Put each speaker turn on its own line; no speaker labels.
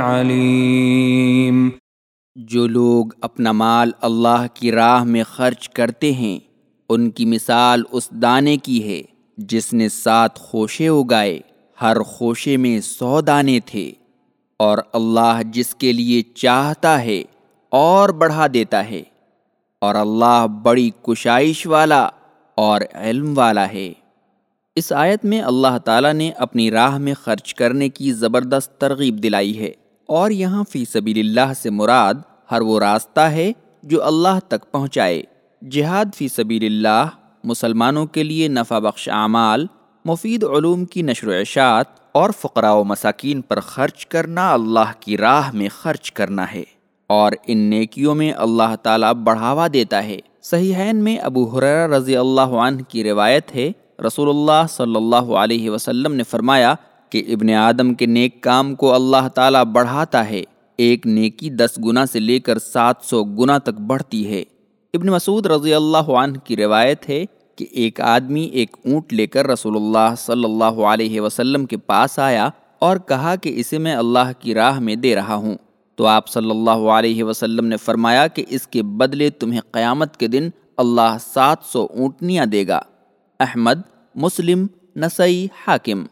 علیم۔
جو لوگ اپنا مال اللہ کی راہ میں خرچ کرتے ہیں، ان کی مثال اس دانے کی ہے، جس نے سات خوشے اگائے، ہر خوشے میں سو دانے تھے۔ اور اللہ جس کے لیے چاہتا ہے، اور بڑھا دیتا ہے۔ اور اللہ بڑی کشائش والا اور علم والا ہے۔ اس آیت میں اللہ تعالیٰ نے اپنی راہ میں خرچ کرنے کی زبردست ترغیب دلائی ہے اور یہاں فی سبیل اللہ سے مراد ہر وہ راستہ ہے جو اللہ تک پہنچائے۔ جہاد فی سبیل اللہ، مسلمانوں کے لیے نفع بخش اعمال، مفید علوم کی نشر و اشاعت اور فقراء و مساکین پر خرچ کرنا اللہ کی راہ میں خرچ کرنا ہے۔ اور ان نیکیوں میں اللہ تعالیٰ بڑھاوا دیتا ہے۔ صحیحین میں ابو حرار رضی اللہ عنہ کی روایت ہے رسول اللہ صلی اللہ علیہ وسلم نے فرمایا کہ ابن آدم کے نیک کام کو اللہ تعالیٰ بڑھاتا ہے، ایک نیکی دس گنا سے لے کر سات سو گنا تک بڑھتی ہے۔ ابن مسعود رضی اللہ عنہ کی روایت ہے کہ ایک آدمی ایک اونٹ لے کر رسول اللہ صلی اللہ علیہ وسلم کے پاس آیا اور کہا کہ اسے میں اللہ کی راہ میں دے رہا ہوں۔ تو آپ صلی اللہ علیہ وسلم نے فرمایا کہ اس کے بدلے تمہیں قیامت کے دن اللہ سات سو اونٹنیاں دے گا۔ احمد مسلم نسائی حاکم۔